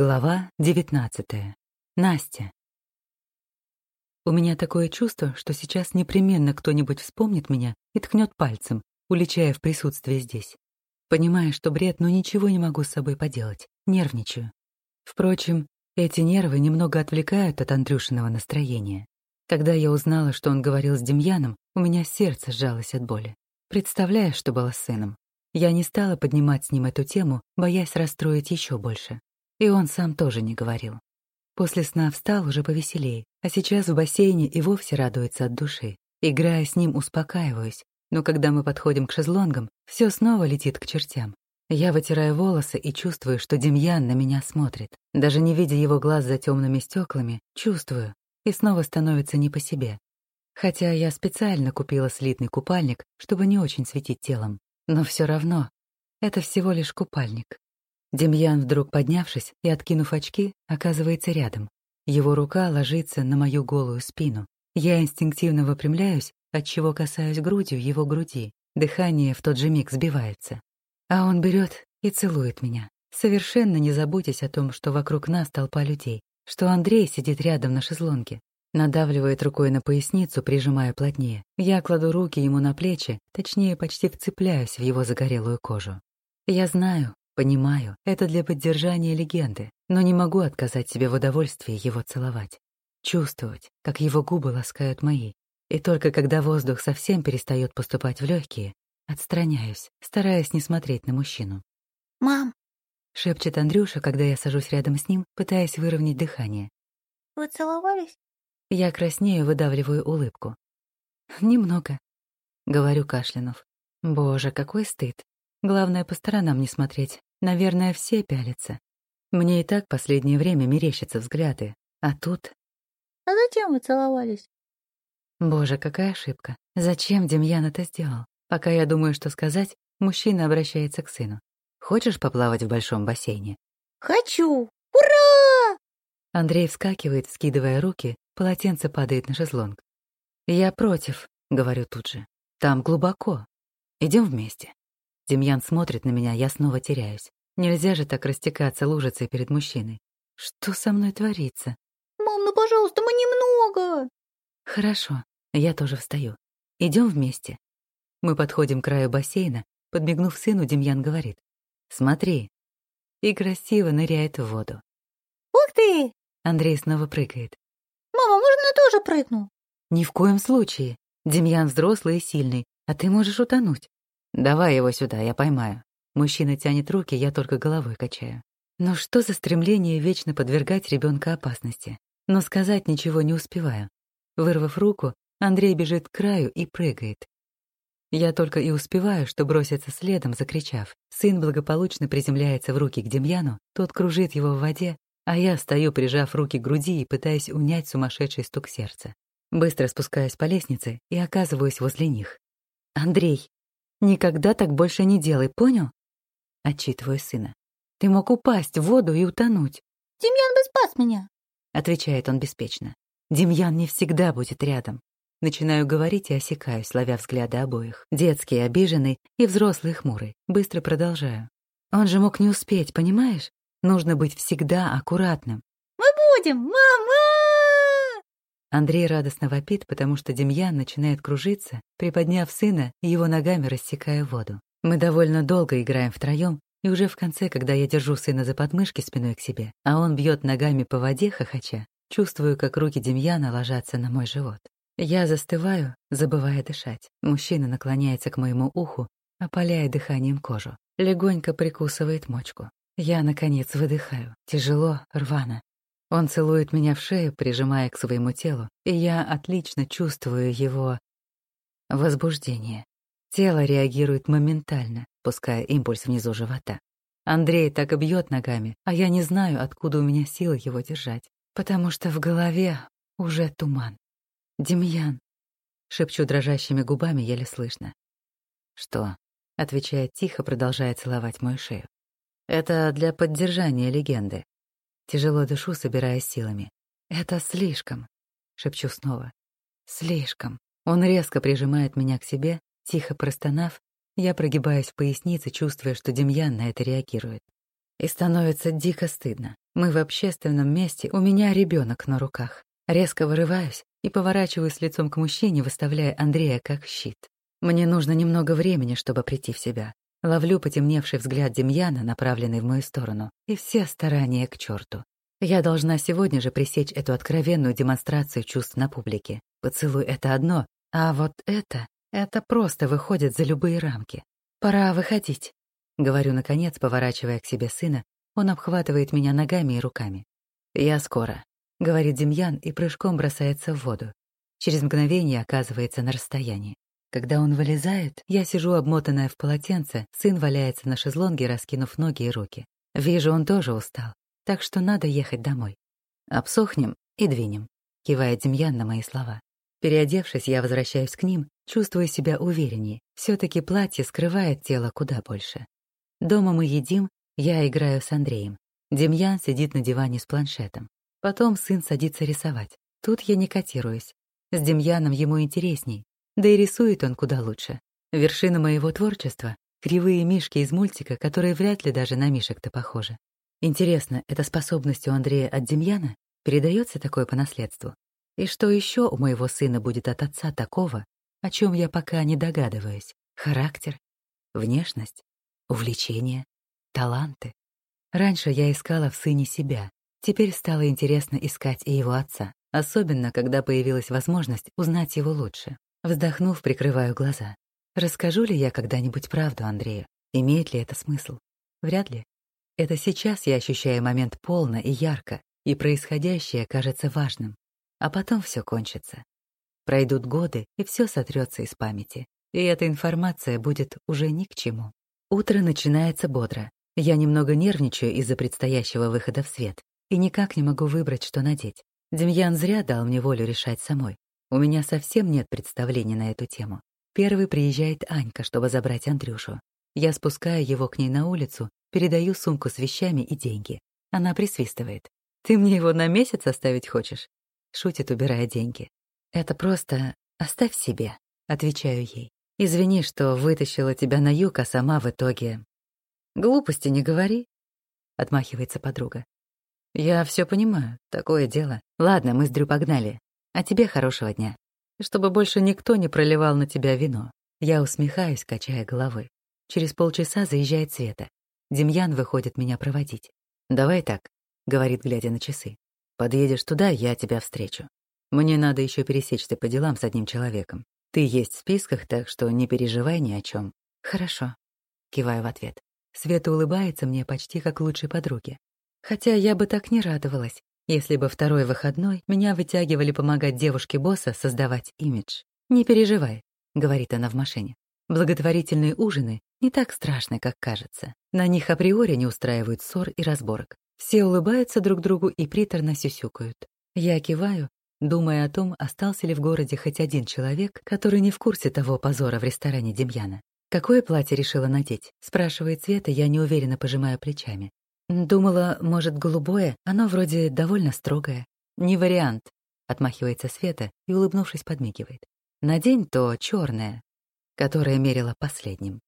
Глава 19. Настя. У меня такое чувство, что сейчас непременно кто-нибудь вспомнит меня и ткнет пальцем, уличая в присутствии здесь. Понимая, что бред, но ничего не могу с собой поделать, нервничаю. Впрочем, эти нервы немного отвлекают от Андрюшиного настроения. Когда я узнала, что он говорил с Демьяном, у меня сердце сжалось от боли. Представляя, что было с сыном, я не стала поднимать с ним эту тему, боясь расстроить еще больше. И он сам тоже не говорил. После сна встал уже повеселее, а сейчас в бассейне и вовсе радуется от души. Играя с ним, успокаиваюсь, но когда мы подходим к шезлонгам, все снова летит к чертям. Я вытираю волосы и чувствую, что Демьян на меня смотрит. Даже не видя его глаз за темными стеклами, чувствую, и снова становится не по себе. Хотя я специально купила слитный купальник, чтобы не очень светить телом. Но все равно, это всего лишь купальник. Демьян, вдруг поднявшись и откинув очки, оказывается рядом. Его рука ложится на мою голую спину. Я инстинктивно выпрямляюсь, отчего касаюсь грудью его груди. Дыхание в тот же миг сбивается. А он берет и целует меня, совершенно не заботясь о том, что вокруг нас толпа людей, что Андрей сидит рядом на шезлонге. Надавливает рукой на поясницу, прижимая плотнее. Я кладу руки ему на плечи, точнее, почти вцепляюсь в его загорелую кожу. Я знаю, Понимаю, это для поддержания легенды, но не могу отказать себе в удовольствии его целовать. Чувствовать, как его губы ласкают мои. И только когда воздух совсем перестает поступать в легкие, отстраняюсь, стараясь не смотреть на мужчину. «Мам!» — шепчет Андрюша, когда я сажусь рядом с ним, пытаясь выровнять дыхание. «Вы целовались?» Я краснею, выдавливаю улыбку. «Немного», — говорю кашлянув. «Боже, какой стыд. Главное, по сторонам не смотреть, Наверное, все пялятся. Мне и так последнее время мерещатся взгляды. А тут... А зачем вы целовались? Боже, какая ошибка. Зачем Демьян это сделал? Пока я думаю, что сказать, мужчина обращается к сыну. Хочешь поплавать в большом бассейне? Хочу! Ура! Андрей вскакивает, скидывая руки, полотенце падает на шезлонг. Я против, говорю тут же. Там глубоко. Идем вместе. Демьян смотрит на меня, я снова теряюсь. Нельзя же так растекаться лужицей перед мужчиной. Что со мной творится? Мам, ну, пожалуйста, мы немного. Хорошо, я тоже встаю. Идем вместе. Мы подходим к краю бассейна. Подмигнув сыну, Демьян говорит. Смотри. И красиво ныряет в воду. Ух ты! Андрей снова прыгает. Мама, можно я тоже прыгну? Ни в коем случае. Демьян взрослый и сильный, а ты можешь утонуть. «Давай его сюда, я поймаю». Мужчина тянет руки, я только головой качаю. Но что за стремление вечно подвергать ребенка опасности? Но сказать ничего не успеваю. Вырвав руку, Андрей бежит к краю и прыгает. Я только и успеваю, что броситься следом, закричав. Сын благополучно приземляется в руки к Демьяну, тот кружит его в воде, а я стою, прижав руки к груди и пытаясь унять сумасшедший стук сердца. Быстро спускаюсь по лестнице и оказываюсь возле них. «Андрей!» Никогда так больше не делай, понял? Отчитываю сына. Ты мог упасть в воду и утонуть. Демьян бы спас меня. Отвечает он беспечно. Демьян не всегда будет рядом. Начинаю говорить и осекаюсь, ловя взгляды обоих. Детский, обиженный и взрослый, хмурый. Быстро продолжаю. Он же мог не успеть, понимаешь? Нужно быть всегда аккуратным. «Мы будем, мама!» Андрей радостно вопит, потому что Демьян начинает кружиться, приподняв сына и его ногами рассекая воду. Мы довольно долго играем втроем, и уже в конце, когда я держу сына за подмышки спиной к себе, а он бьет ногами по воде, хохоча, чувствую, как руки Демьяна ложатся на мой живот. Я застываю, забывая дышать. Мужчина наклоняется к моему уху, опаляя дыханием кожу. Легонько прикусывает мочку. Я, наконец, выдыхаю. Тяжело, рвано. Он целует меня в шею, прижимая к своему телу, и я отлично чувствую его возбуждение. Тело реагирует моментально, пуская импульс внизу живота. Андрей так и бьет ногами, а я не знаю, откуда у меня силы его держать, потому что в голове уже туман. «Демьян», — шепчу дрожащими губами, еле слышно. «Что?» — отвечает тихо, продолжая целовать мою шею. «Это для поддержания легенды. Тяжело дышу, собираясь силами. «Это слишком», — шепчу снова. «Слишком». Он резко прижимает меня к себе, тихо простонав, я прогибаюсь в пояснице, чувствуя, что Демьян на это реагирует. И становится дико стыдно. Мы в общественном месте, у меня ребенок на руках. Резко вырываюсь и поворачиваюсь лицом к мужчине, выставляя Андрея как щит. Мне нужно немного времени, чтобы прийти в себя. Ловлю потемневший взгляд Демьяна, направленный в мою сторону, и все старания к черту. Я должна сегодня же пресечь эту откровенную демонстрацию чувств на публике. Поцелуй — это одно, а вот это, это просто выходит за любые рамки. Пора выходить. Говорю, наконец, поворачивая к себе сына, он обхватывает меня ногами и руками. «Я скоро», — говорит Демьян и прыжком бросается в воду. Через мгновение оказывается на расстоянии. Когда он вылезает, я сижу обмотанная в полотенце, сын валяется на шезлонге, раскинув ноги и руки. Вижу, он тоже устал так что надо ехать домой. Обсохнем и двинем», — кивает Демьян на мои слова. Переодевшись, я возвращаюсь к ним, чувствуя себя увереннее. все таки платье скрывает тело куда больше. Дома мы едим, я играю с Андреем. Демьян сидит на диване с планшетом. Потом сын садится рисовать. Тут я не котируюсь. С Демьяном ему интересней. Да и рисует он куда лучше. Вершина моего творчества — кривые мишки из мультика, которые вряд ли даже на мишек-то похожи. Интересно, эта способность у Андрея от Демьяна? Передается такое по наследству? И что еще у моего сына будет от отца такого, о чем я пока не догадываюсь? Характер? Внешность? Увлечение? Таланты? Раньше я искала в сыне себя. Теперь стало интересно искать и его отца, особенно когда появилась возможность узнать его лучше. Вздохнув, прикрываю глаза. Расскажу ли я когда-нибудь правду Андрею? Имеет ли это смысл? Вряд ли. Это сейчас я ощущаю момент полно и ярко, и происходящее кажется важным. А потом все кончится. Пройдут годы, и все сотрется из памяти. И эта информация будет уже ни к чему. Утро начинается бодро. Я немного нервничаю из-за предстоящего выхода в свет и никак не могу выбрать, что надеть. Демьян зря дал мне волю решать самой. У меня совсем нет представления на эту тему. Первый приезжает Анька, чтобы забрать Андрюшу. Я спускаю его к ней на улицу Передаю сумку с вещами и деньги. Она присвистывает. «Ты мне его на месяц оставить хочешь?» Шутит, убирая деньги. «Это просто оставь себе», — отвечаю ей. «Извини, что вытащила тебя на юг, а сама в итоге...» «Глупости не говори», — отмахивается подруга. «Я все понимаю, такое дело. Ладно, мы с Дрю погнали. А тебе хорошего дня. Чтобы больше никто не проливал на тебя вино». Я усмехаюсь, качая головой. Через полчаса заезжает Света. Демьян выходит меня проводить. «Давай так», — говорит, глядя на часы. «Подъедешь туда, я тебя встречу. Мне надо еще пересечься по делам с одним человеком. Ты есть в списках, так что не переживай ни о чем. «Хорошо», — киваю в ответ. Света улыбается мне почти как лучшей подруге. Хотя я бы так не радовалась, если бы второй выходной меня вытягивали помогать девушке босса создавать имидж. «Не переживай», — говорит она в машине. Благотворительные ужины не так страшны, как кажется. На них априори не устраивают ссор и разборок. Все улыбаются друг другу и приторно сюсюкают. Я киваю, думая о том, остался ли в городе хоть один человек, который не в курсе того позора в ресторане Демьяна. «Какое платье решила надеть?» — спрашивает Света, я неуверенно пожимаю плечами. «Думала, может, голубое? Оно вроде довольно строгое». «Не вариант», — отмахивается Света и, улыбнувшись, подмигивает. «Надень то черное, которое мерила последним.